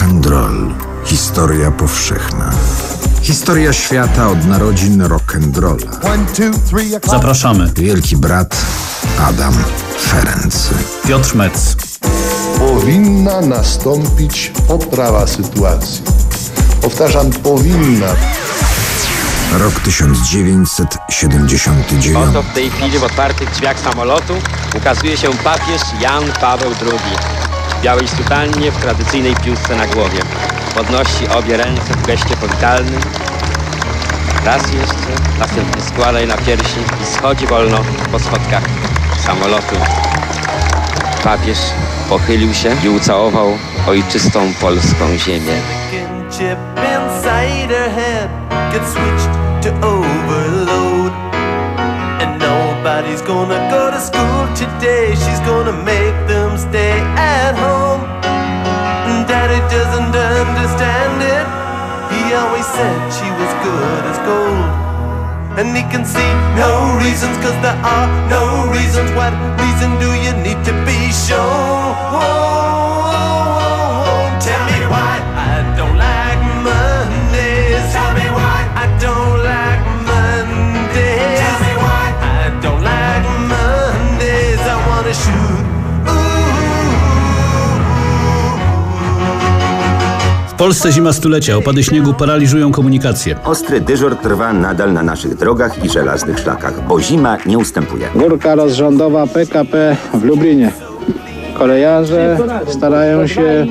Rock and roll. Historia powszechna. Historia świata od narodzin rock and rolla. Zapraszamy. Wielki brat Adam Ferenc. Piotr Metz. Powinna nastąpić poprawa sytuacji. Powtarzam, powinna. Rok 1979. Oto w tej chwili w otwartych drzwiach samolotu ukazuje się papież Jan Paweł II białej sutannie w tradycyjnej piłce na głowie. Podnosi obie ręce w geście powitalnym. Raz jeszcze, następnie składa je na piersi i schodzi wolno po schodkach samolotu. Papież pochylił się i ucałował ojczystą polską ziemię. Stay at home. Daddy doesn't understand it. He always said she was good as gold. And he can see no reasons, cause there are no reasons. What reason do you need to be shown? Tell me why I don't like Polsce zima stulecia, opady śniegu paraliżują komunikację. Ostry dyżur trwa nadal na naszych drogach i żelaznych szlakach, bo zima nie ustępuje. Górka rozrządowa PKP w Lublinie. Kolejarze starają się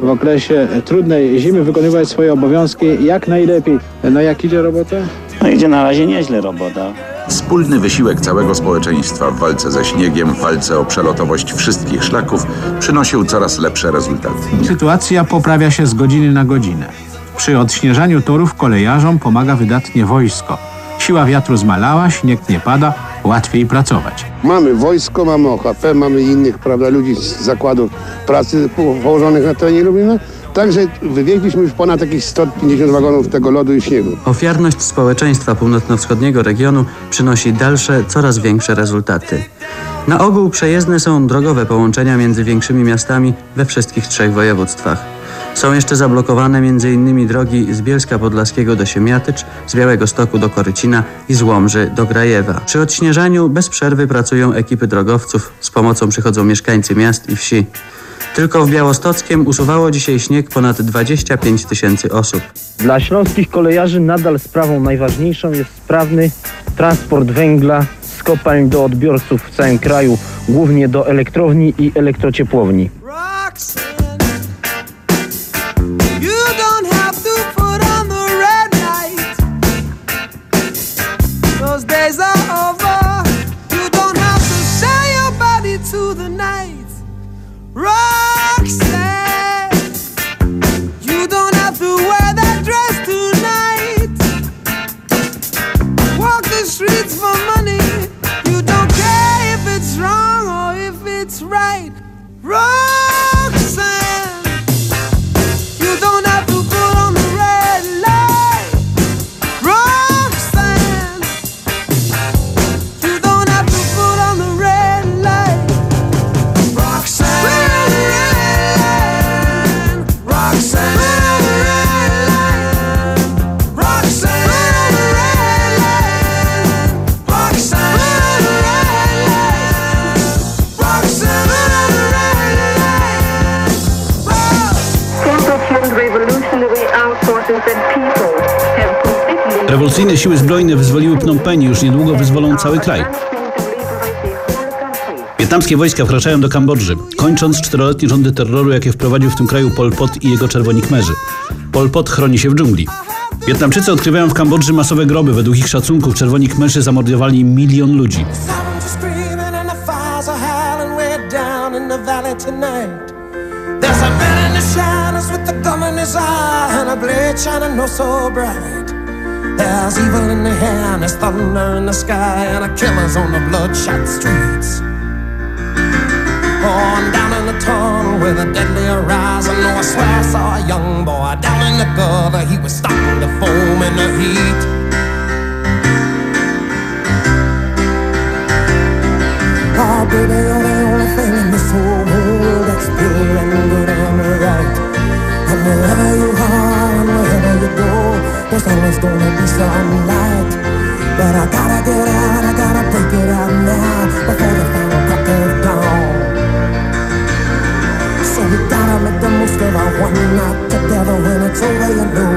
w okresie trudnej zimy wykonywać swoje obowiązki jak najlepiej. No jak idzie robota? No idzie na razie nieźle robota. Wspólny wysiłek całego społeczeństwa w walce ze śniegiem, w walce o przelotowość wszystkich szlaków przynosił coraz lepsze rezultaty. Sytuacja poprawia się z godziny na godzinę. Przy odśnieżaniu torów kolejarzom pomaga wydatnie wojsko. Siła wiatru zmalała, śnieg nie pada, łatwiej pracować. Mamy wojsko, mamy OHP, mamy innych prawda, ludzi z zakładów pracy po- położonych na terenie Lublina. Także wywieźliśmy już ponad jakieś 150 wagonów tego lodu i śniegu. Ofiarność społeczeństwa północno-wschodniego regionu przynosi dalsze, coraz większe rezultaty. Na ogół przejezdne są drogowe połączenia między większymi miastami we wszystkich trzech województwach. Są jeszcze zablokowane m.in. drogi z Bielska Podlaskiego do Siemiatycz, z Białego Stoku do Korycina i z Łomży do Grajewa. Przy odśnieżaniu bez przerwy pracują ekipy drogowców, z pomocą przychodzą mieszkańcy miast i wsi. Tylko w Białostockiem usuwało dzisiaj śnieg ponad 25 tysięcy osób. Dla śląskich kolejarzy nadal sprawą najważniejszą jest sprawny transport węgla z kopalń do odbiorców w całym kraju, głównie do elektrowni i elektrociepłowni. You zbrojne wyzwoliły Phnom Penh już niedługo wyzwolą cały kraj. Wietnamskie wojska wkraczają do Kambodży, kończąc czteroletnie rządy terroru, jakie wprowadził w tym kraju Pol Pot i jego czerwoni kmerzy. Pol Pot chroni się w dżungli. Wietnamczycy odkrywają w Kambodży masowe groby. Według ich szacunków czerwoni kmerzy zamordowali milion ludzi. There's a man in the shadows with gun in his eye and a blade shining oh so bright. There's evil in the air and there's thunder in the sky and a killer's on the bloodshot streets. Oh, I'm down in the tunnel with a deadly horizon. Oh, I swear I saw a young boy down in the gutter. He was starting to foam in the heat. Oh, baby, you're the only thing in this whole world that's pure and good and right. And wherever you are and wherever you go, there's always gonna be some light. But I gotta get out, I gotta break it out now before the final crack of dawn. So we gotta make the most of our one night together. When it's over, you know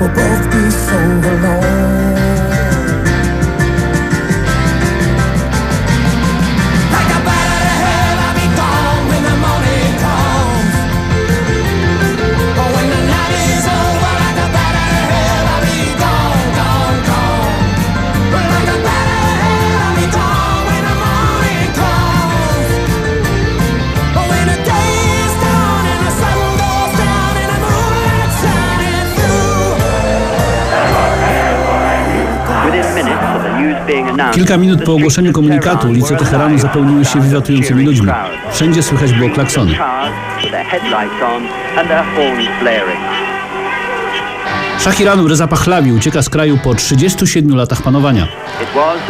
we'll both be so alone. Kilka minut po ogłoszeniu komunikatu ulice Teheranu zapełniły się wiwatującymi ludźmi. Wszędzie słychać było klaksony. Szach Iranu Reza Pahlavi ucieka z kraju po 37 latach panowania.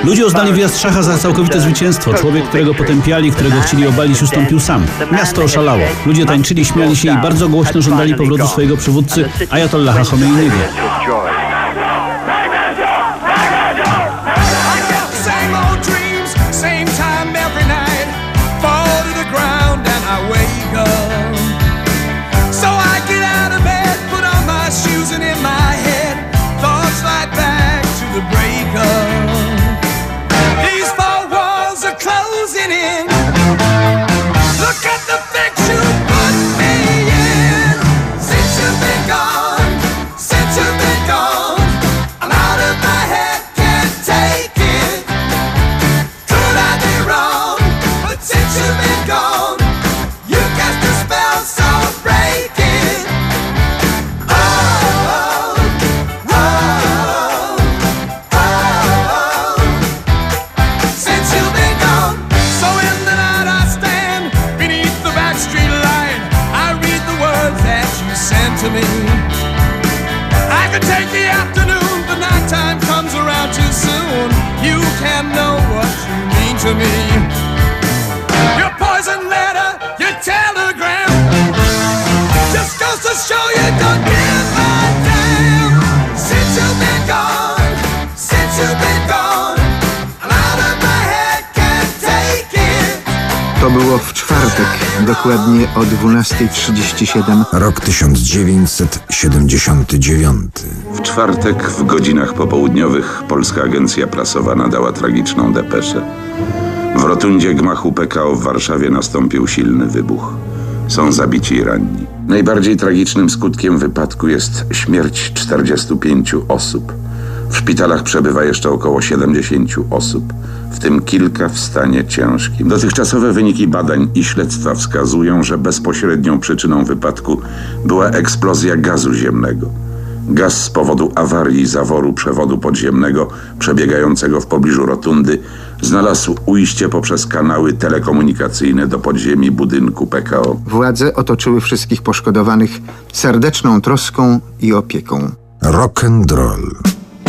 Ludzie uznali wjazd Szacha za całkowite zwycięstwo. Człowiek, którego potępiali, którego chcieli obalić, ustąpił sam. Miasto oszalało. Ludzie tańczyli, śmiali się i bardzo głośno żądali powrotu swojego przywódcy, Ayatollaha Khomeiniego. To było w czwartek, dokładnie o 12.37. Rok 1979. W czwartek w godzinach popołudniowych Polska Agencja Prasowa nadała tragiczną depeszę. W rotundzie gmachu PKO w Warszawie nastąpił silny wybuch. Są zabici i ranni. Najbardziej tragicznym skutkiem wypadku jest śmierć 45 osób. W szpitalach przebywa jeszcze około 70 osób, w tym kilka w stanie ciężkim. Dotychczasowe wyniki badań i śledztwa wskazują, że bezpośrednią przyczyną wypadku była eksplozja gazu ziemnego. Gaz z powodu awarii zaworu przewodu podziemnego przebiegającego w pobliżu rotundy znalazł ujście poprzez kanały telekomunikacyjne do podziemi budynku PKO. Władze otoczyły wszystkich poszkodowanych serdeczną troską i opieką. Rock and roll.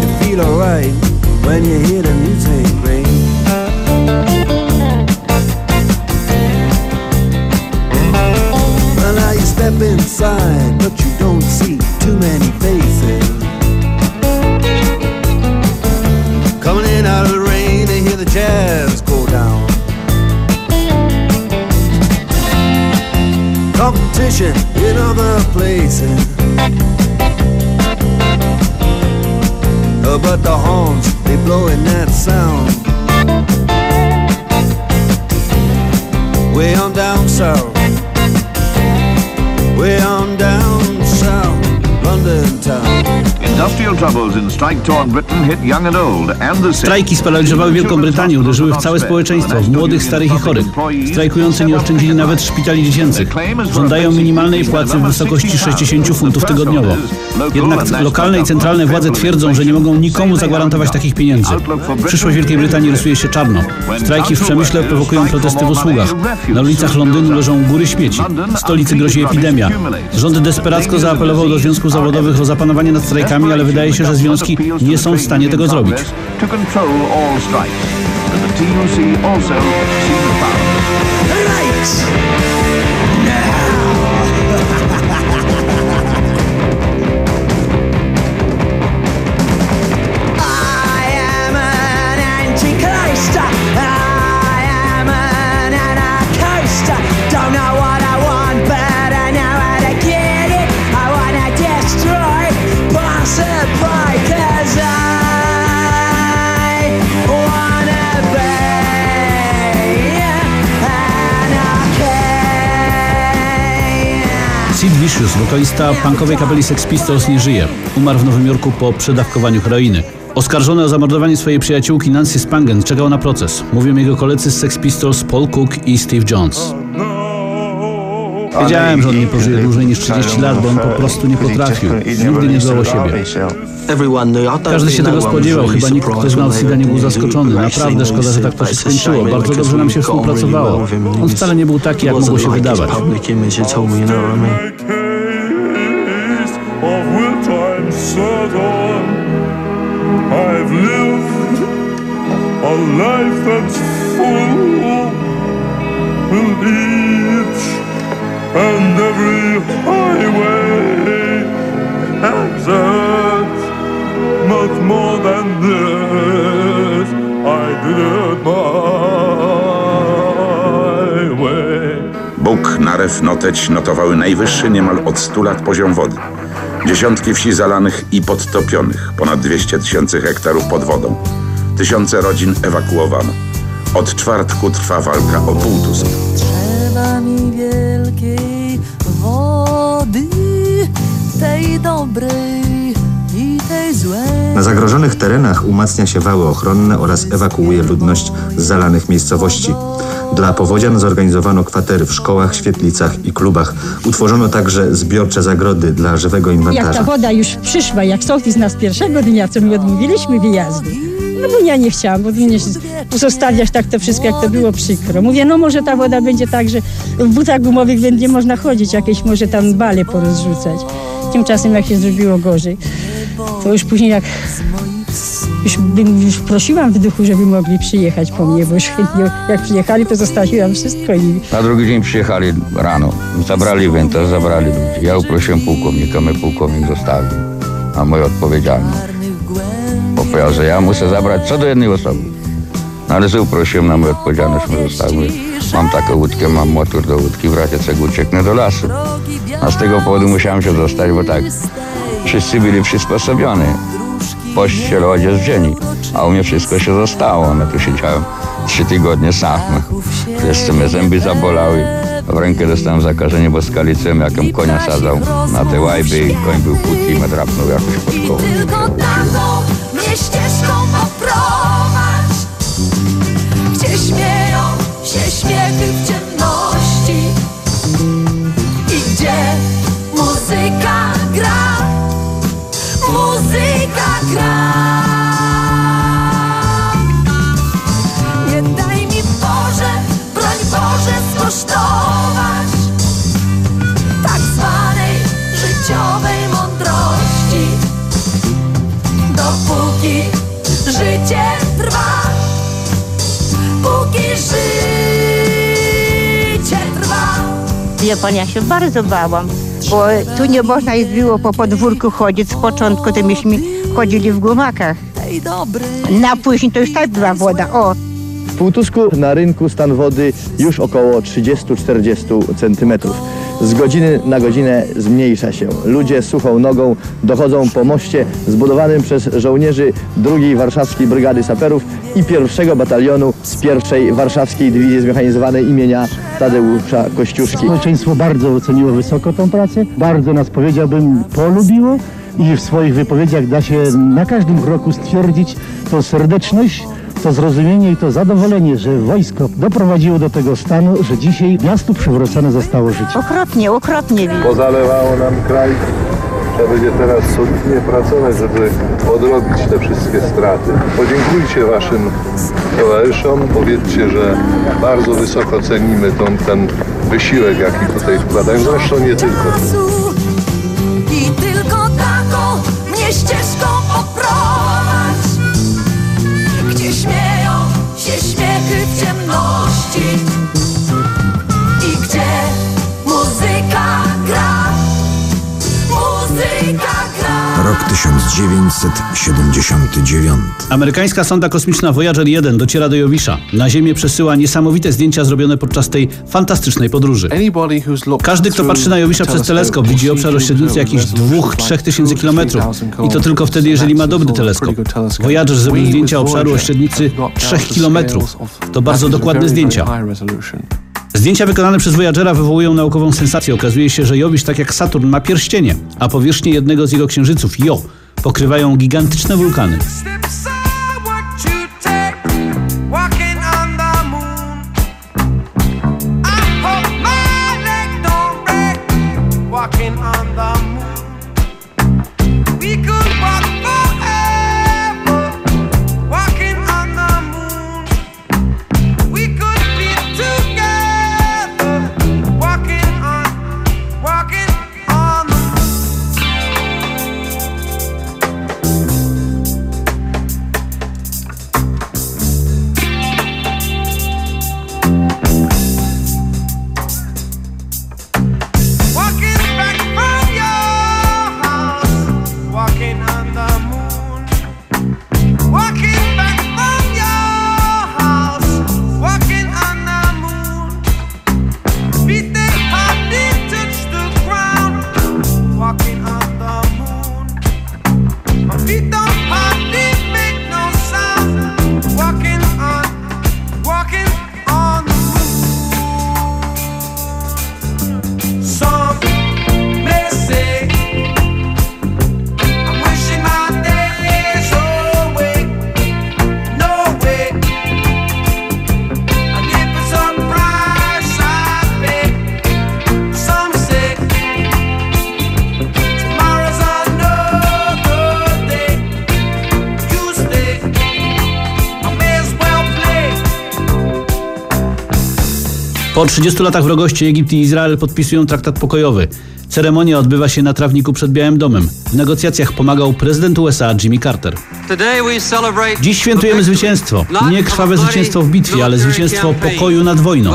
You feel alright when you hear the music. Well, now you step inside, but you don't see too many faces. Coming in out of the rain hear the jazz go down. Competition in other places. Uh, but the horns, they blowing that sound. Way on down south. Way on down south, London town. Steel troubles in strike-torn Britain hit young and old and the sick. Strajki sparaliżowały Wielką Brytanię, uderzyły w całe społeczeństwo, w młodych, starych i chorych. Strajkujący nie oszczędzili nawet szpitali dziecięcych. Żądają minimalnej płacy w wysokości 60 funtów tygodniowo. Jednak lokalne i centralne władze twierdzą, że nie mogą nikomu zagwarantować takich pieniędzy. Przyszłość Wielkiej Brytanii rysuje się czarno. Strajki w przemyśle prowokują protesty w usługach. Na ulicach Londynu leżą góry śmieci. W stolicy grozi epidemia. Rząd desperacko zaapelował do związków zawodowych o zapanowanie nad strajkami, ale wydaje się, że związki nie są w stanie tego zrobić. Vicious, wokalista punkowej kapeli Sex Pistols, nie żyje. Umarł w Nowym Jorku po przedawkowaniu heroiny. Oskarżony o zamordowanie swojej przyjaciółki Nancy Spangen czekał na proces. Mówią jego koledzy z Sex Pistols Paul Cook i Steve Jones. Wiedziałem, że on nie pożyje dłużej niż 30 lat, bo on po prostu nie potrafił. Nigdy nie o siebie. Każdy się tego spodziewał, chyba nikt, kto znał Sida nie był zaskoczony. Naprawdę szkoda, że tak to się skończyło. Bardzo dobrze nam się współpracowało. On wcale nie był taki, jak mogło się wydawać. On. I've lived a life that's full with each and every highway exit. Much more than this, I did it my way. Bóg, Narew, Noteć notowały najwyższy niemal od 100 lat poziom wody. Dziesiątki wsi zalanych i podtopionych, ponad 200 tysięcy hektarów pod wodą. Tysiące rodzin ewakuowano. Od czwartku trwa walka o półtusk. Trzeba mi wielkiej wody, tej dobrej. Na zagrożonych terenach umacnia się wały ochronne oraz ewakuuje ludność z zalanych miejscowości. Dla powodzian zorganizowano kwatery w szkołach, świetlicach i klubach. Utworzono także zbiorcze zagrody dla żywego Jak ta inwentarza. woda już przyszła, jak sołtys nas pierwszego dnia, co my odmówiliśmy wyjazdu, no bo ja nie chciałam, bo mnie zostawiać tak to wszystko, jak to było przykro. Mówię, no może ta woda będzie tak, że w butach gumowych będzie można chodzić, jakieś może tam bale porozrzucać. Tymczasem jak się zrobiło gorzej, to już później jak już, bym, już prosiłam w duchu, żeby mogli przyjechać po mnie, bo już jak przyjechali, to zostawiłam wszystko i Na drugi dzień przyjechali rano, zabrali węta, zabrali ludzi. Ja uprosiłem pułkownika, mnie pułkownik zostawił, a mój odpowiedzialny. Bo powiedział, że ja muszę zabrać co do jednej osoby. No ale że uprosiłem na moją odpowiedzialność, zostawił. Mam taką łódkę, mam motor do łódki, w razie czego ucieknę do lasu. A z tego powodu musiałem się dostać, bo tak wszyscy byli przysposobioni. Pościel, odzież wzięli, a u mnie wszystko się zostało. No tu siedziałem trzy tygodnie sam. Jeszcze mnie zęby zabolały. W rękę dostałem zakażenie boskalicem, jakem konia sadzał na te łajby i koń był kłótki i me drapnął jakoś pod koło. Ja się bardzo bałam, bo tu nie można i było po podwórku chodzić. Z początku to myśmy chodzili w gumakach. Na później to już tak była woda. O, W Półtusku na rynku stan wody już około 30-40 centymetrów. Z godziny na godzinę zmniejsza się. Ludzie suchą nogą dochodzą po moście zbudowanym przez żołnierzy II Warszawskiej Brygady Saperów i pierwszego batalionu z pierwszej Warszawskiej Dywizji Zmechanizowanej imienia Tadeusza Kościuszki. Społeczeństwo bardzo oceniło wysoko tą pracę, bardzo nas powiedziałbym polubiło. i w swoich wypowiedziach da się na każdym kroku stwierdzić to serdeczność, to zrozumienie i to zadowolenie, że wojsko doprowadziło do tego stanu, że dzisiaj miastu przywrócone zostało życie. Okropnie, okropnie. Pozalewało nam kraj. Trzeba będzie teraz solidnie pracować, żeby odrobić te wszystkie straty. Podziękujcie waszym towarzyszom, powiedzcie, że bardzo wysoko cenimy tą, ten wysiłek, jaki tutaj wkładają. Zresztą nie tylko. I tylko taką mnie ścieżką 1979. Amerykańska sonda kosmiczna Voyager 1 dociera do Jowisza. Na Ziemię przesyła niesamowite zdjęcia zrobione podczas tej fantastycznej podróży. Każdy, kto patrzy na Jowisza przez teleskop, widzi obszar o średnicy jakichś 2-3 tysięcy kilometrów. I to tylko wtedy, jeżeli ma dobry teleskop. Voyager zrobił zdjęcia obszaru o średnicy 3 kilometrów. To bardzo dokładne zdjęcia. Zdjęcia wykonane przez Voyagera wywołują naukową sensację. Okazuje się, że Jowisz, tak jak Saturn, ma pierścienie, a powierzchnię jednego z jego księżyców, Jo, pokrywają gigantyczne wulkany. Po 30 latach wrogości Egipt i Izrael podpisują traktat pokojowy. Ceremonia odbywa się na trawniku przed Białym Domem. W negocjacjach pomagał prezydent USA Jimmy Carter. Dziś świętujemy zwycięstwo. Nie krwawe zwycięstwo w bitwie, ale zwycięstwo pokoju nad wojną.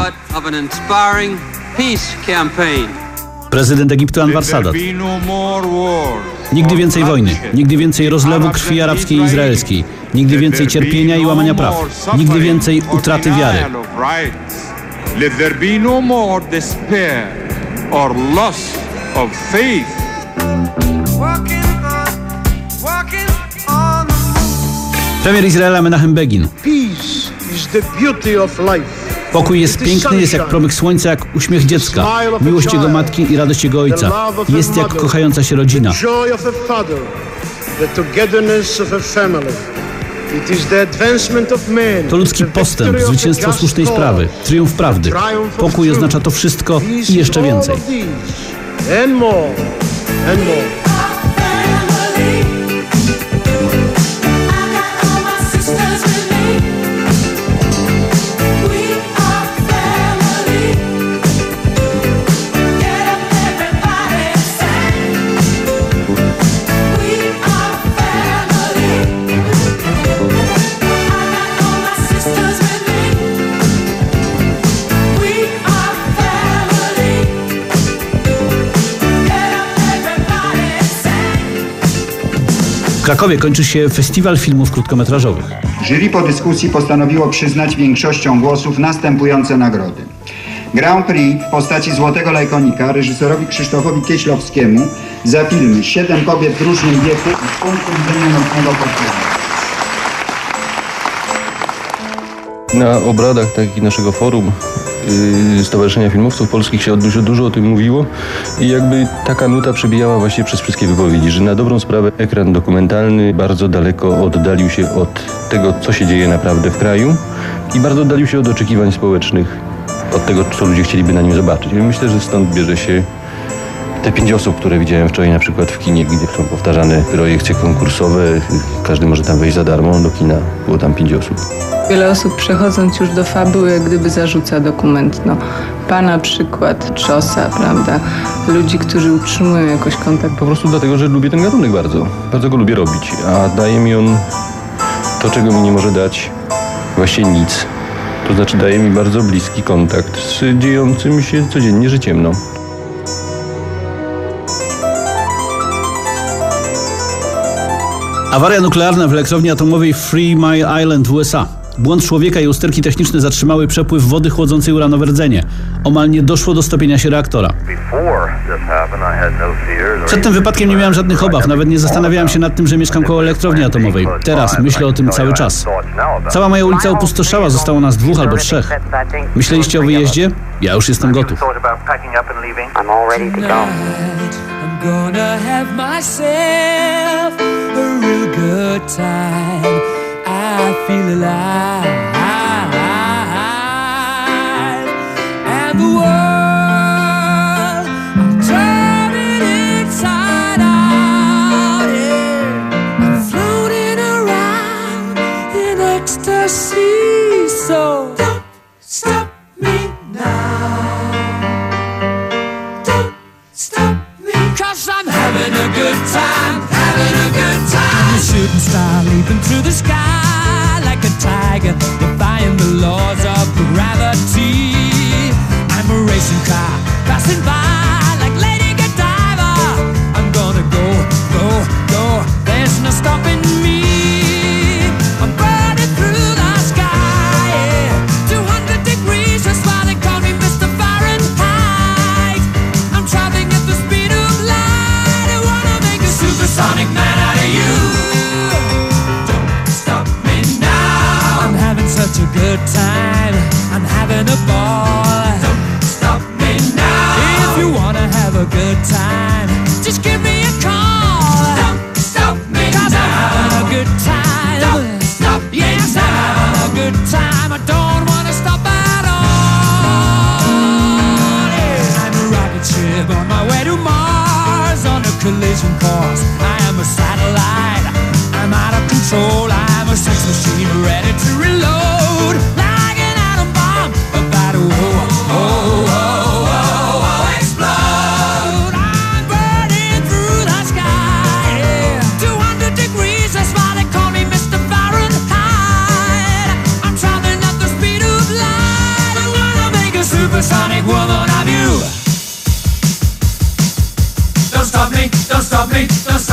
Prezydent Egiptu Anwar Sadat. Nigdy więcej wojny, nigdy więcej rozlewu krwi arabskiej i izraelskiej, nigdy więcej cierpienia i łamania praw, nigdy więcej utraty wiary. Let there be no more despair or loss of faith. Walking on, walking on Premier Izraela Menachem Begin. Peace is the beauty of life. Pokój jest piękny, jest jak promyk słońca, jak uśmiech dziecka. Miłość jego matki i radość jego ojca. Jest jak kochająca się rodzina. To ludzki postęp, zwycięstwo słusznej sprawy, triumf prawdy. Pokój oznacza to wszystko i jeszcze więcej. And more, and more. Krakowie kończy się festiwal filmów krótkometrażowych. Jury po dyskusji postanowiło przyznać większością głosów następujące nagrody. Grand Prix w postaci Złotego Lajkonika reżyserowi Krzysztofowi Kieślowskiemu za filmy Siedem kobiet w różnym wieku i z punktu widzenia nocnego. Na obradach takich naszego forum Stowarzyszenia Filmowców Polskich się dużo, dużo o tym mówiło i jakby taka nuta przebijała właśnie przez wszystkie wypowiedzi, że na dobrą sprawę ekran dokumentalny bardzo daleko oddalił się od tego, co się dzieje naprawdę w kraju i bardzo oddalił się od oczekiwań społecznych, od tego, co ludzie chcieliby na nim zobaczyć. I myślę, że stąd bierze się te pięć osób, które widziałem wczoraj na przykład w kinie, gdzie są powtarzane projekcje konkursowe, każdy może tam wejść za darmo do kina, było tam pięć osób. Wiele osób przechodząc już do fabuły, jak gdyby zarzuca dokument. No, pana przykład, Czosa, prawda? Ludzi, którzy utrzymują jakoś kontakt. Po prostu dlatego, że lubię ten gatunek bardzo. Bardzo go lubię robić, a daje mi on to, czego mi nie może dać właściwie nic. To znaczy daje mi bardzo bliski kontakt z dziejącym się codziennie życiem. No. Awaria nuklearna w elektrowni atomowej Free My Island w USA. Błąd człowieka i usterki techniczne zatrzymały przepływ wody chłodzącej uranowe rdzenie. Omal nie doszło do stopienia się reaktora. Przed tym wypadkiem nie miałem żadnych obaw, nawet nie zastanawiałem się nad tym, że mieszkam koło elektrowni atomowej. Teraz myślę o tym cały czas. Cała moja ulica opustoszała, zostało nas dwóch albo trzech. Myśleliście o wyjeździe? Ja już jestem gotów. I'm gonna have myself a time. I feel alive. And the world, I'm turning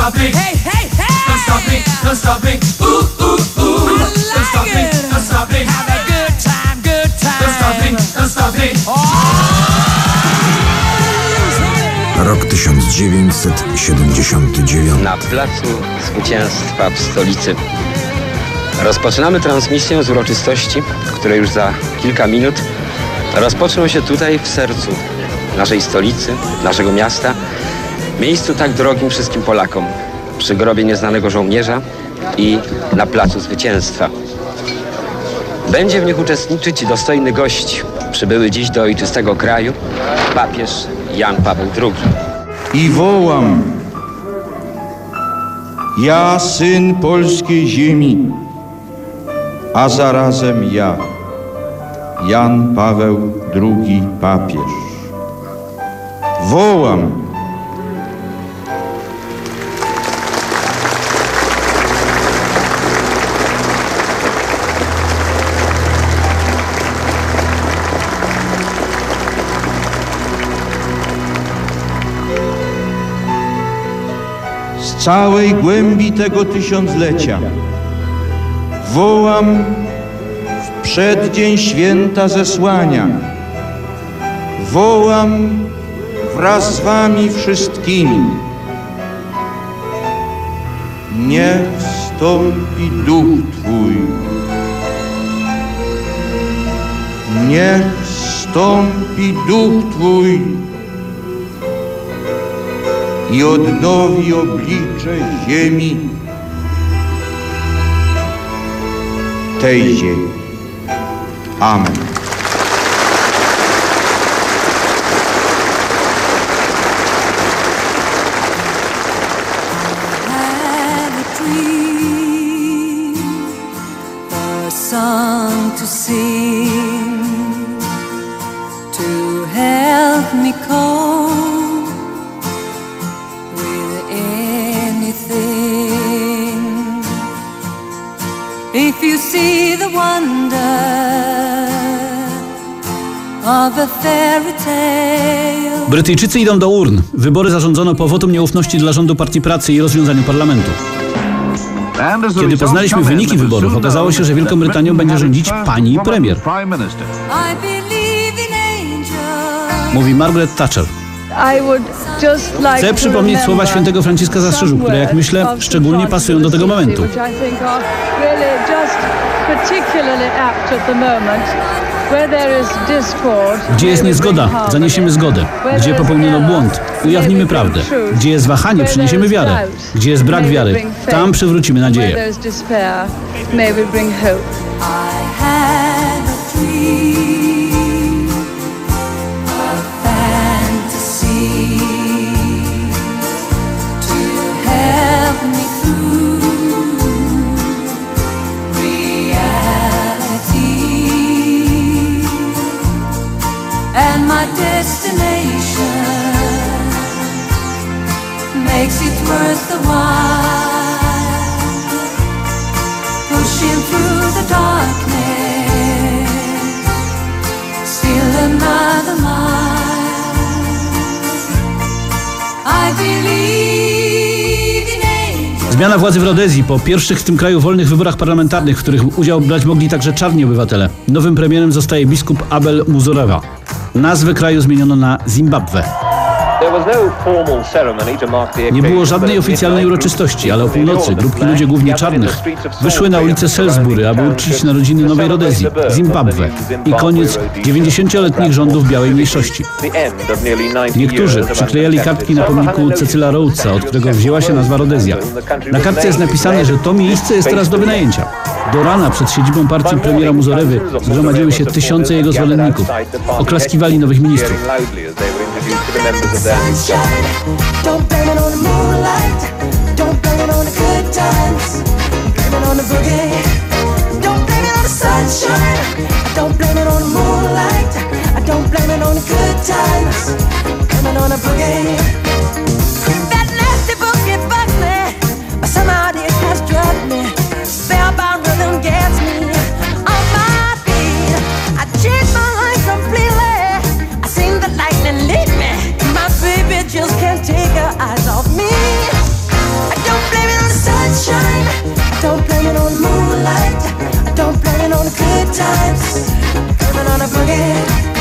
stop me. Hey, hey, hey! Don't stop me, don't stop me. Ooh, ooh, ooh. don't stop me, don't stop me. Have a good time, good time. Don't stop me, don't stop me. Rok 1979. Na Placu Zwycięstwa w stolicy. Rozpoczynamy transmisję z uroczystości, które już za kilka minut rozpoczną się tutaj w sercu naszej stolicy, naszego miasta, miejscu tak drogim wszystkim Polakom, przy grobie nieznanego żołnierza i na Placu Zwycięstwa. Będzie w nich uczestniczyć dostojny gość, przybyły dziś do ojczystego kraju, papież Jan Paweł II. I wołam, ja syn polskiej ziemi, a zarazem ja, Jan Paweł II papież. Wołam, całej głębi tego tysiąclecia. Wołam w przeddzień święta zesłania. Wołam wraz z wami wszystkimi. Niech stąpi duch Twój. Niech nastąpi duch Twój i odnowi oblicze ziemi, tej ziemi. Amen. Brytyjczycy idą do urn. Wybory zarządzono po wotum nieufności dla rządu Partii Pracy i rozwiązaniu parlamentu. Kiedy poznaliśmy wyniki wyborów, okazało się, że Wielką Brytanią będzie rządzić pani premier, mówi Margaret Thatcher. Chcę przypomnieć słowa świętego Franciszka z Asyżu, które jak myślę szczególnie pasują do tego momentu. Which I think are really just particularly apt at the moment. Where there is discord, Gdzie jest niezgoda, zaniesiemy zgodę. Gdzie popełniono błąd, ujawnimy prawdę. Gdzie jest wahanie, przyniesiemy wiarę. Gdzie jest brak wiary, tam przywrócimy nadzieję. there is despair, may we bring hope. I had a dream, Zmiana władzy w Rodezji po pierwszych w tym kraju wolnych wyborach parlamentarnych, w których udział brać mogli także czarni obywatele. Nowym premierem zostaje biskup Abel Muzorewa. Nazwę kraju zmieniono na Zimbabwe. Nie było żadnej oficjalnej uroczystości, ale o północy grupki ludzi głównie czarnych wyszły na ulicę Salisbury, aby uczcić narodziny Nowej Rodezji, Zimbabwe i koniec 90-letnich rządów białej mniejszości. Niektórzy przyklejali kartki na pomniku Cecyla Rhodesa, od którego wzięła się nazwa Rodezja. Na kartce jest napisane, że to miejsce jest teraz do wynajęcia. Do rana przed siedzibą partii premiera Muzorewy zgromadziły się tysiące jego zwolenników. Oklaskiwali nowych ministrów. That nasty boogie bugs me, but somehow it has drugged me. Spellbound rhythm gets me on my feet. I changed my life completely. I seen the lightning lead me. My baby just can't take her eyes off me. I don't blame it on the sunshine. I don't blame it on the moonlight. I don't blame it on the good times. Blame it on the boogie.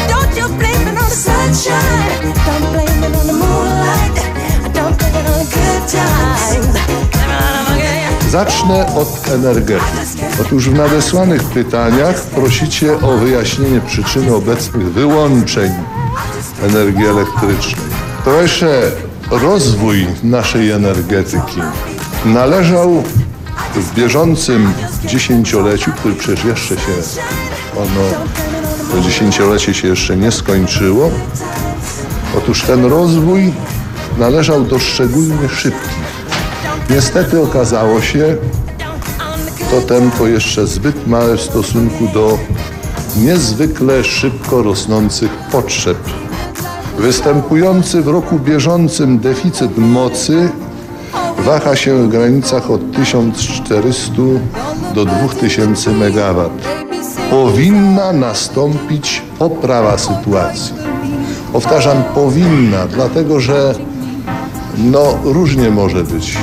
Don't you blame it on the sunshine. Don't blame it on the moonlight. I don't blame it on the good times. Blame it on the boogie. Zacznę od energetyki. Otóż w nadesłanych pytaniach prosicie o wyjaśnienie przyczyny obecnych wyłączeń energii elektrycznej. Towarzysze, rozwój naszej energetyki należał w bieżącym dziesięcioleciu, który przecież jeszcze się ono, to dziesięciolecie się jeszcze nie skończyło. Otóż ten rozwój należał do szczególnie szybkich. Niestety okazało się to tempo jeszcze zbyt małe w stosunku do niezwykle szybko rosnących potrzeb. Występujący w roku bieżącym deficyt mocy waha się w granicach od 1400 do 2000 MW. Powinna nastąpić poprawa sytuacji. Powtarzam, powinna, dlatego że no różnie może być.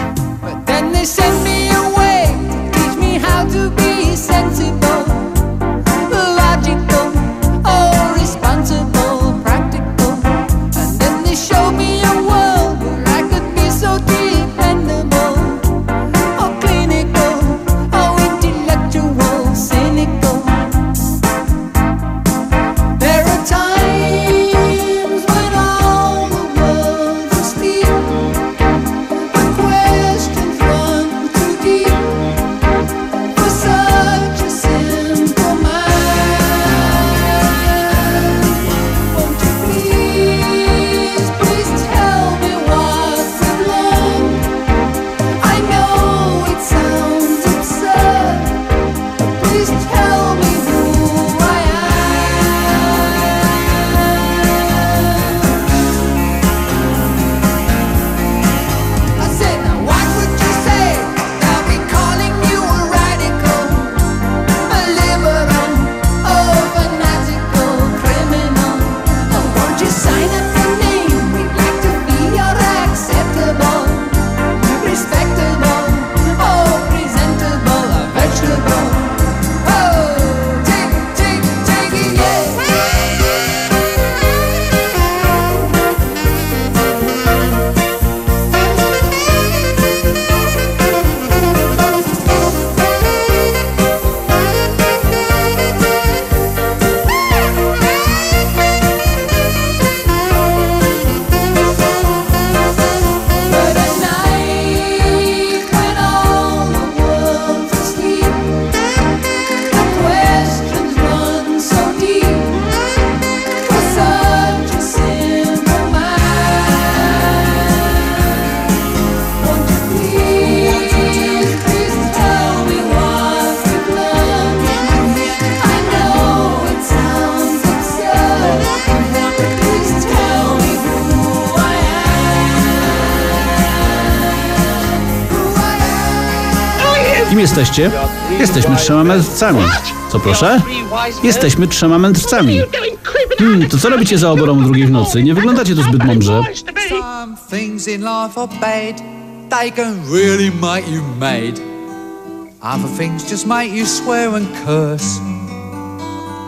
Jesteście? Jesteśmy trzema mędrcami. Co proszę? Jesteśmy trzema mędrcami. Hmm, to co robicie za oborą drugiej w nocy? Nie wyglądacie tu zbyt mądrze. Some things in life are bad, they can really make you mad. Other things just make you swear and curse.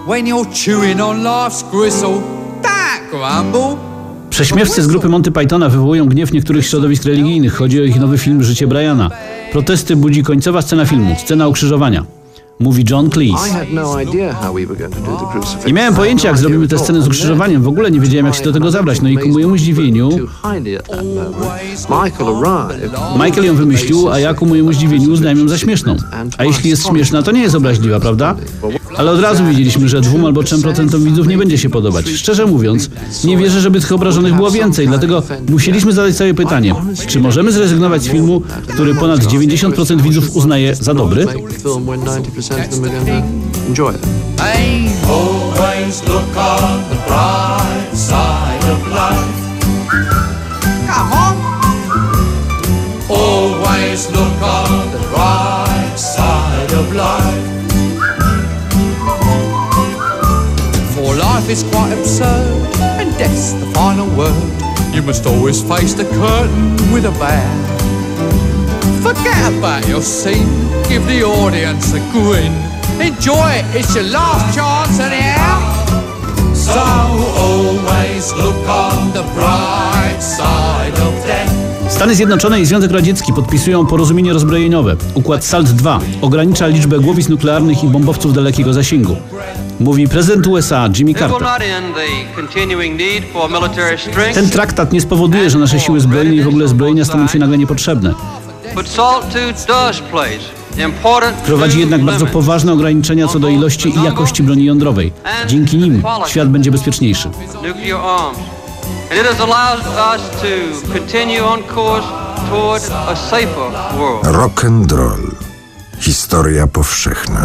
When you're chewing on life's gristle, don't grumble. Prześmiewcy z grupy Monty Pythona wywołują gniew niektórych środowisk religijnych. Chodzi o ich nowy film Życie Briana. Protesty budzi końcowa scena filmu, scena ukrzyżowania. Mówi John Cleese. Nie miałem pojęcia, jak zrobimy tę scenę z ukrzyżowaniem. W ogóle nie wiedziałem, jak się do tego zabrać. No i ku mojemu zdziwieniu... Michael ją wymyślił, a ja ku mojemu zdziwieniu uznałem ją za śmieszną. A jeśli jest śmieszna, to nie jest obraźliwa, prawda? Ale od razu wiedzieliśmy, że dwóm albo trzem procentom widzów nie będzie się podobać. Szczerze mówiąc, nie wierzę, żeby tych obrażonych było więcej, dlatego musieliśmy zadać sobie pytanie, czy możemy zrezygnować z filmu, który ponad 90% widzów uznaje za dobry? Hey, always look on the bright side of life. Come on. Always look on the bright side of life. For life is quite absurd, and death's the final word. You must always face the curtain with a bow. Forget about your scene, give the audience a grin. Enjoy it, it's your last chance anyhow. So always look on the bright side of death. Stany Zjednoczone i Związek Radziecki podpisują porozumienie rozbrojeniowe. Układ SALT-2 ogranicza liczbę głowic nuklearnych i bombowców dalekiego zasięgu. Mówi prezydent USA Jimmy Carter. Ten traktat nie spowoduje, że nasze siły zbrojne i w ogóle zbrojenia staną się nagle niepotrzebne. Prowadzi jednak bardzo poważne ograniczenia co do ilości i jakości broni jądrowej. Dzięki nim świat będzie bezpieczniejszy. Rock and roll. Historia powszechna.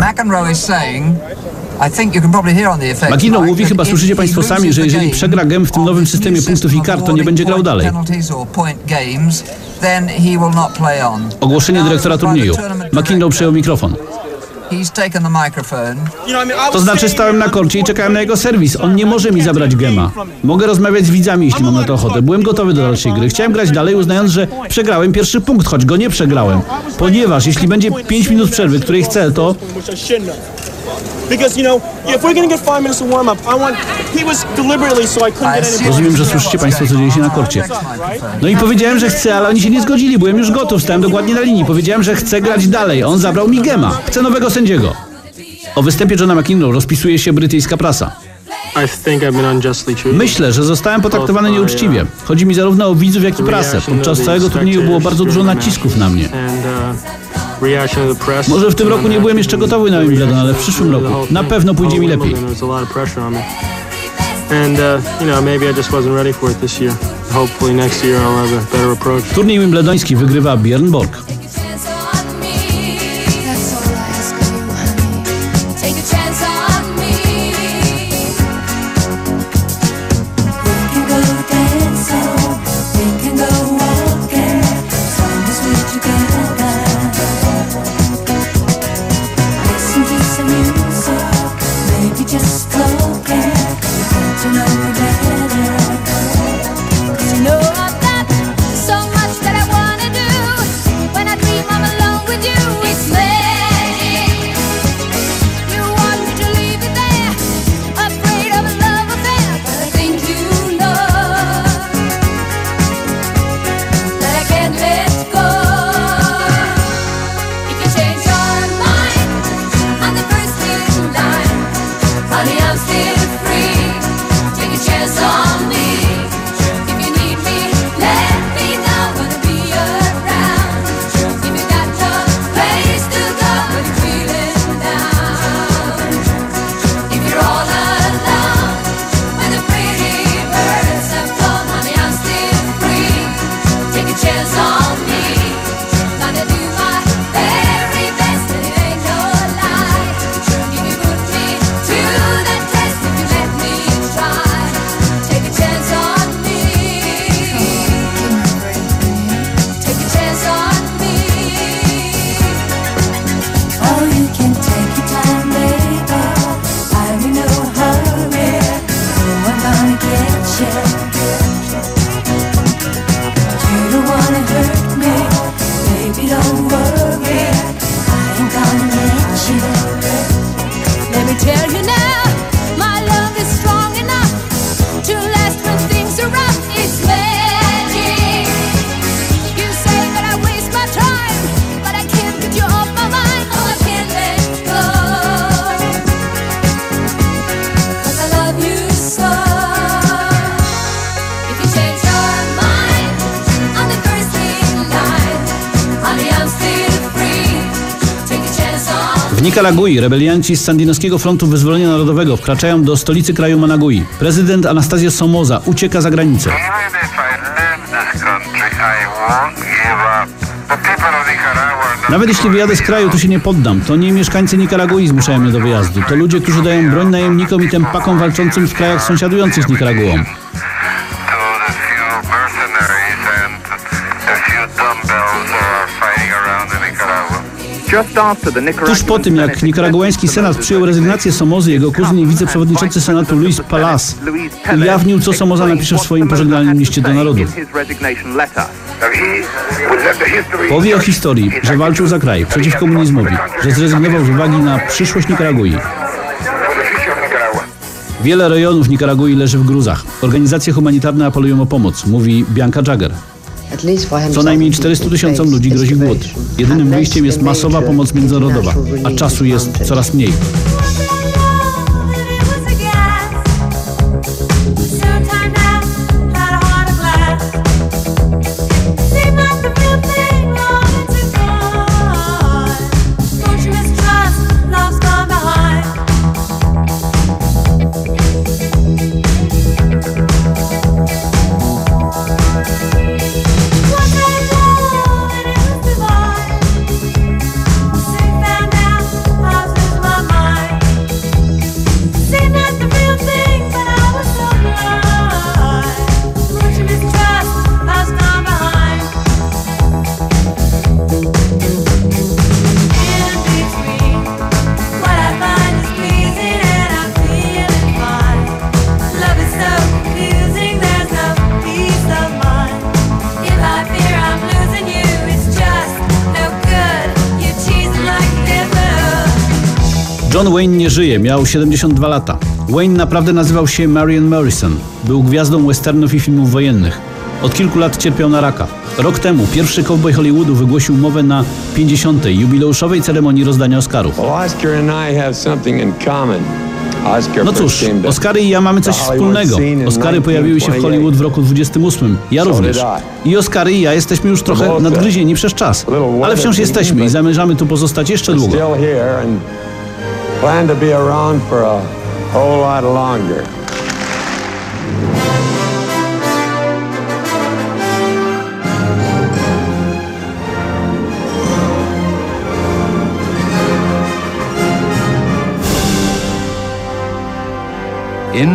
McKinnon mówi, chyba słyszycie Państwo sami, że jeżeli przegra gem w tym nowym systemie punktów i kart, to nie będzie grał dalej. Ogłoszenie dyrektora turnieju. McKinnon przejął mikrofon. To znaczy stałem na korcie i czekałem na jego serwis. On nie może mi zabrać gema. Mogę rozmawiać z widzami, jeśli mam na to ochotę. Byłem gotowy do dalszej gry. Chciałem grać dalej, uznając, że przegrałem pierwszy punkt, choć go nie przegrałem. Ponieważ jeśli będzie 5 minut przerwy, której chcę, to Because, you know, if we're going to get five minutes of warm up, I want. He was deliberately so I couldn't get any. rozumiem, że słyszycie Państwo, co dzieje się na korcie. No i powiedziałem, że chcę, ale oni się nie zgodzili. Byłem już gotów, stałem dokładnie na linii. Powiedziałem, że chcę grać dalej. On zabrał mi gema. Chcę nowego sędziego. O występie Johna McEnroe rozpisuje się brytyjska prasa. I think I've been unjustly treated. Myślę, że zostałem potraktowany nieuczciwie. Chodzi mi zarówno o widzów, jak i prasę. Podczas całego turnieju było bardzo dużo nacisków na mnie. Może w tym roku nie byłem jeszcze gotowy na Wimbledon, ale w przyszłym roku na pewno pójdzie mi lepiej. And, uh, you know, maybe I just wasn't ready for it this year. Hopefully next year I'll have a better approach. Turniej wimbledoński wygrywa Björn Borg. Nikaragui rebelianci z Sandinowskiego Frontu Wyzwolenia Narodowego wkraczają do stolicy kraju Managui. Prezydent Anastasio Somoza ucieka za granicę. Nawet jeśli wyjadę z kraju, to się nie poddam. To nie mieszkańcy Nikaragui zmuszają mnie do wyjazdu. To ludzie, którzy dają broń najemnikom i tempakom walczącym w krajach sąsiadujących z Nikaraguą. Tuż po tym, jak nikaraguański senat przyjął rezygnację Somozy, jego kuzyn wiceprzewodniczący senatu Luis Palas ujawnił, co Somoza napisze w swoim pożegnalnym liście do narodu. Powie o historii, że walczył za kraj, przeciw komunizmowi, że zrezygnował z uwagi na przyszłość Nikaragui. Wiele rejonów Nikaragui leży w gruzach. Organizacje humanitarne apelują o pomoc, mówi Bianca Jagger. Co najmniej 400 tysiącom ludzi grozi głód. Jedynym wyjściem jest masowa pomoc międzynarodowa, a czasu jest coraz mniej. Wayne nie żyje, miał 72 lata. Wayne naprawdę nazywał się Marion Morrison. Był gwiazdą westernów i filmów wojennych. Od kilku lat cierpiał na raka. Rok temu pierwszy cowboy Hollywoodu wygłosił mowę na 50. jubileuszowej ceremonii rozdania Oscarów. No cóż, Oscary i ja mamy coś wspólnego. Oscary pojawiły się w Hollywood w roku 28. Ja również. I Oscary i ja jesteśmy już trochę nadgryzieni przez czas. Ale wciąż jesteśmy i zamierzamy tu pozostać jeszcze długo. Plan to be around for a whole lot longer.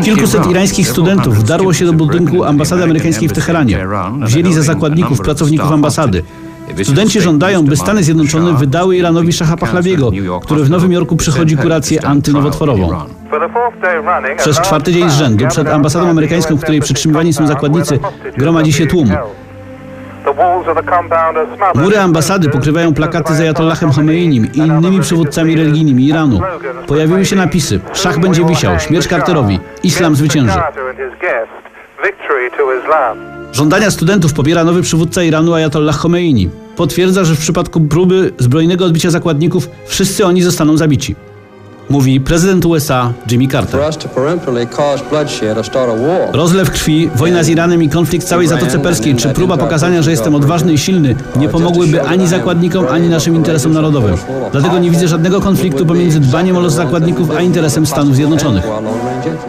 Kilkuset irańskich studentów wdarło się do budynku ambasady amerykańskiej w Teheranie. Wzięli za zakładników pracowników ambasady. Studenci żądają, by Stany Zjednoczone wydały Iranowi Szacha Pahlawiego, który w Nowym Jorku przechodzi kurację antynowotworową. Przez czwarty dzień z rzędu przed ambasadą amerykańską, w której przytrzymywani są zakładnicy, gromadzi się tłum. Mury ambasady pokrywają plakaty z Ayatollahem Chomeinim i innymi przywódcami religijnymi Iranu. Pojawiły się napisy Szach będzie wisiał, śmierć Carterowi, Islam zwycięży. Żądania studentów popiera nowy przywódca Iranu Ayatollah Khomeini. Potwierdza, że w przypadku próby zbrojnego odbicia zakładników wszyscy oni zostaną zabici. Mówi prezydent USA Jimmy Carter. Rozlew krwi, wojna z Iranem i konflikt w całej Zatoce Perskiej, czy próba pokazania, że jestem odważny i silny, nie pomogłyby ani zakładnikom, ani naszym interesom narodowym. Dlatego nie widzę żadnego konfliktu pomiędzy dbaniem o los zakładników, a interesem Stanów Zjednoczonych. Ameryka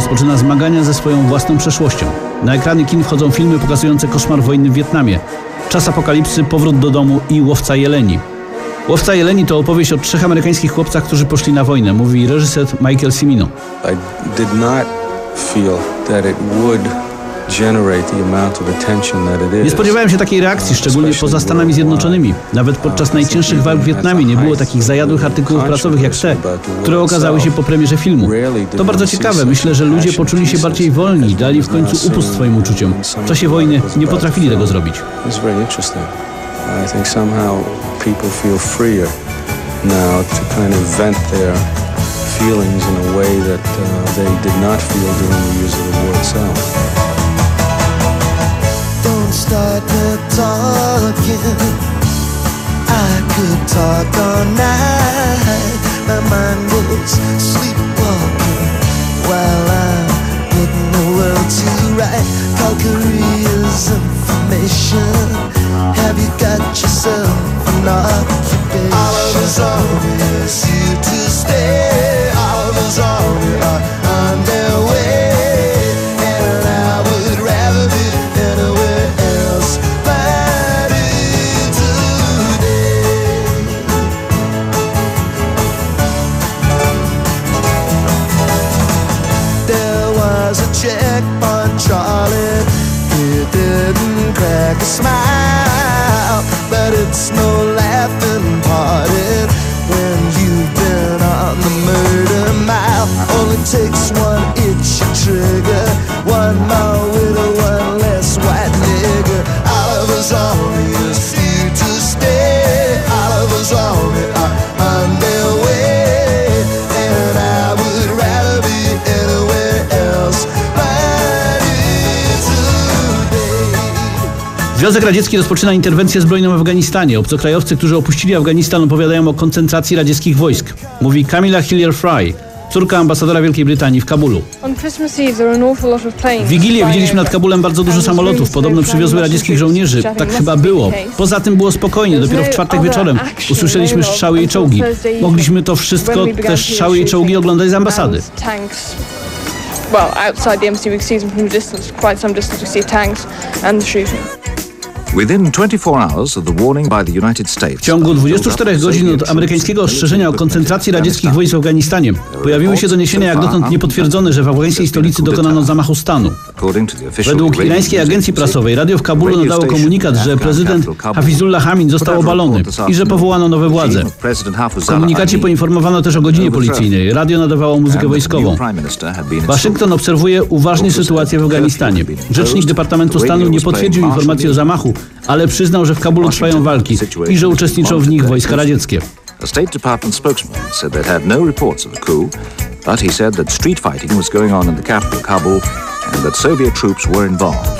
rozpoczyna zmagania ze swoją własną przeszłością. Na ekrany kin wchodzą filmy pokazujące koszmar wojny w Wietnamie, czas apokalipsy, powrót do domu i łowca jeleni. Łowca jeleni to opowieść o trzech amerykańskich chłopcach, którzy poszli na wojnę, mówi reżyser Michael Cimino. I did not feel that it would Nie spodziewałem się takiej reakcji, szczególnie poza Stanami Zjednoczonymi. Nawet podczas najcięższych walk w Wietnamie nie było takich zajadłych artykułów prasowych jak te, które okazały się po premierze filmu. To bardzo ciekawe. Myślę, że ludzie poczuli się bardziej wolni i dali w końcu upust swoim uczuciom. W czasie wojny nie potrafili tego zrobić. It's very interesting. I think somehow people feel freer now to kind of vent their feelings in a way that uh, they did not feel during the years of the war itself. Don't start the talking. I could talk all night. My mind goes sleepwalking while I'm putting the world to right. Calgary is information. Have you got yourself an occupation? Oliver's always here to stay. Oliver's army are smile, but it's no laughing party when you've been on the murder mile. Only takes one itchy trigger, one more Związek Radziecki rozpoczyna interwencję zbrojną w Afganistanie. Obcokrajowcy, którzy opuścili Afganistan, opowiadają o koncentracji radzieckich wojsk. Mówi Camilla Hillier-Fry, córka ambasadora Wielkiej Brytanii w Kabulu. W Wigilię widzieliśmy nad. Kabulem bardzo dużo samolotów. Podobno przywiozły radzieckich żołnierzy. Tak chyba było. Poza tym było spokojnie. Dopiero w czwartek wieczorem usłyszeliśmy strzały i czołgi. Mogliśmy to wszystko, te strzały i czołgi oglądać z ambasady. Well, outside the embassy we could see them from a distance, quite some distance. We see tanks and the shooting. W ciągu 24 godzin od amerykańskiego ostrzeżenia o koncentracji radzieckich wojsk w Afganistanie pojawiły się doniesienia jak dotąd niepotwierdzone, że w afgańskiej stolicy dokonano zamachu stanu. Według irańskiej agencji prasowej radio w Kabulu nadało komunikat, że prezydent Hafizullah Amin został obalony i że powołano nowe władze. W komunikacie poinformowano też o godzinie policyjnej. Radio nadawało muzykę wojskową. Waszyngton obserwuje uważnie sytuację w Afganistanie. Rzecznik Departamentu Stanu nie potwierdził informacji o zamachu, ale przyznał, że w Kabulu trwają walki i że uczestniczą w nich wojska radzieckie. A State Department spokesman said they'd had no reports of a coup, but he said that street fighting was going on in the capital, Kabul, and that Soviet troops were involved.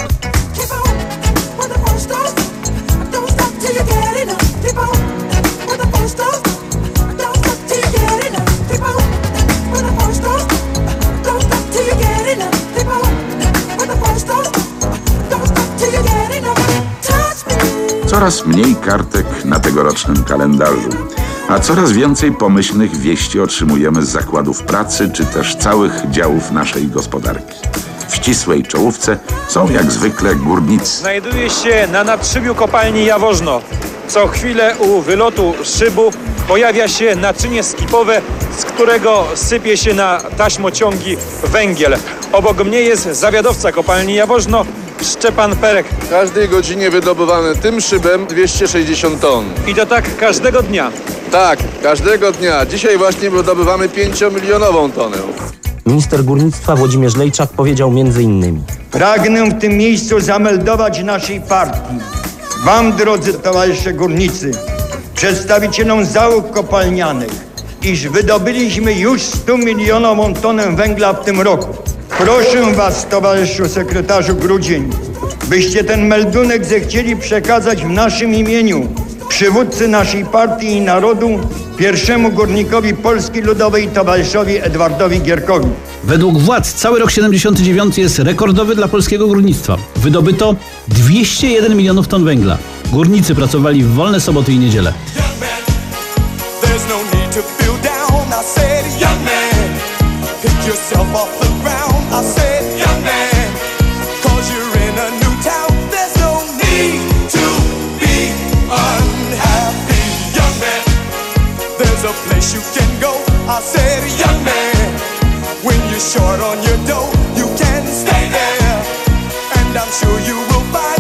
Coraz mniej kartek na tegorocznym kalendarzu, a coraz więcej pomyślnych wieści otrzymujemy z zakładów pracy czy też całych działów naszej gospodarki. W ścisłej czołówce są jak zwykle górnicy. Znajduje się na nadszybiu kopalni Jaworzno. Co chwilę u wylotu szybu pojawia się naczynie skipowe, z którego sypie się na taśmociągi węgiel. Obok mnie jest zawiadowca kopalni Jaworzno, Szczepan Perek. W każdej godzinie wydobywane tym szybem 260 ton. I to tak każdego dnia. Tak, każdego dnia. Dzisiaj właśnie wydobywamy 5-milionową tonę. Minister górnictwa Włodzimierz Lejczak powiedział między innymi Pragnę w tym miejscu zameldować naszej partii, wam drodzy towarzysze górnicy, przedstawicielom załóg kopalnianych, iż wydobyliśmy już 100 milionową tonę węgla w tym roku. Proszę was, towarzyszu sekretarzu Grudzień, byście ten meldunek zechcieli przekazać w naszym imieniu przywódcy naszej partii i narodu, pierwszemu górnikowi Polski Ludowej towarzyszowi Edwardowi Gierkowi. Według władz cały rok 79 jest rekordowy dla polskiego górnictwa. Wydobyto 201 milionów ton węgla. Górnicy pracowali w wolne soboty i niedziele. There's no I'm sure you will find